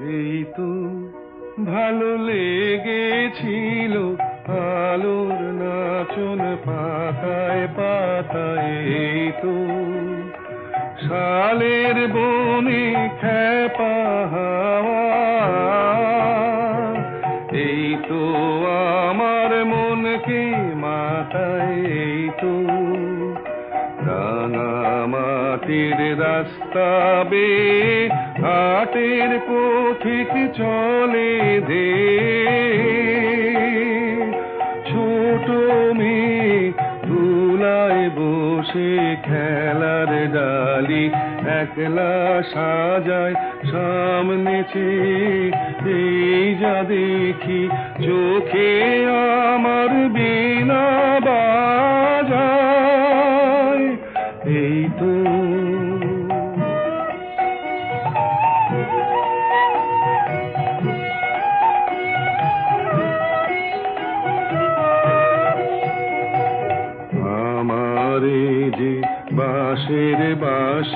এই তো ভালো লেগেছিল আলোর নাচন পাতায় পাতায়। এই তো শালের বনে খেপা এই তো আমার মনকে মাতায়। এই তো রাঙা মাটির রাস্তা বে হাটের পথিক চলে দে। ছোট মেয়ে তুলায় বসে খেলার ডালি, একলা সাজায় সামনে চেয়ে। এই যা দেখি, চোখে আমার বিনা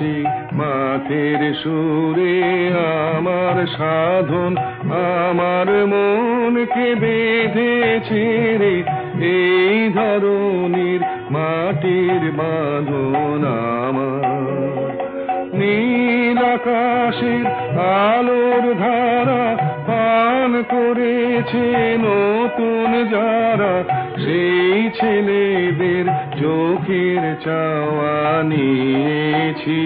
বাঁশি মাঠের সুরে আমার সাধন, আমার মনকে বেঁধেছে রে। এই ধরনের মাটির বাঁধন আমার। নীল আকাশের আলোর ধারা পান করেছে নতুন যারা। সেই ছেলেদের চোখের চাওয়া নিয়েছি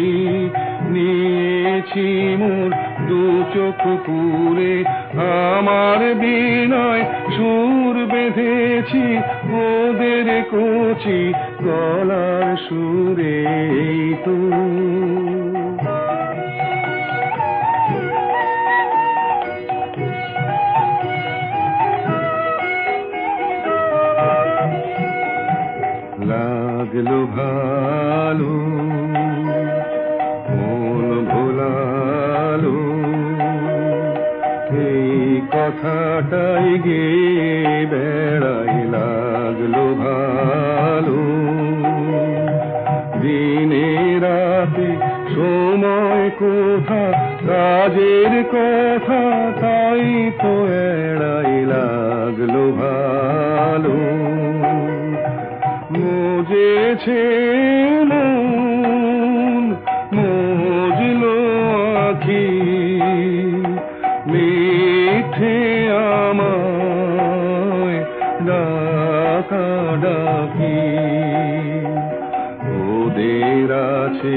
নিয়েছি মোর দু চোখ পুরে। আমার বিনয় সুর বেঁধেছি, ওদের কচি গলার সুরে তো। কথাটাই গে বেড়াই লাগল ভালো। দিনে রাতে সময় কোথা, কাজের কথা তাই তো এড়াই লাগল ভালো। মজেছে মন আছে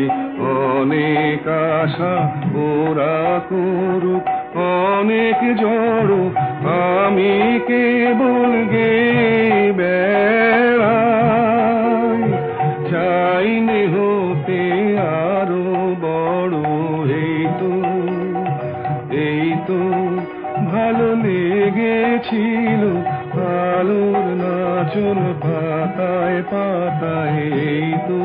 অনেক আশা ওরা করুক, অনেক জড়। আমি কেবল গে বেড়াই চাইনে হতে আরও বড় এই তো এই তো ভালো লেগেছিল আলোর নাচন পাতায় পাতায় এই তো।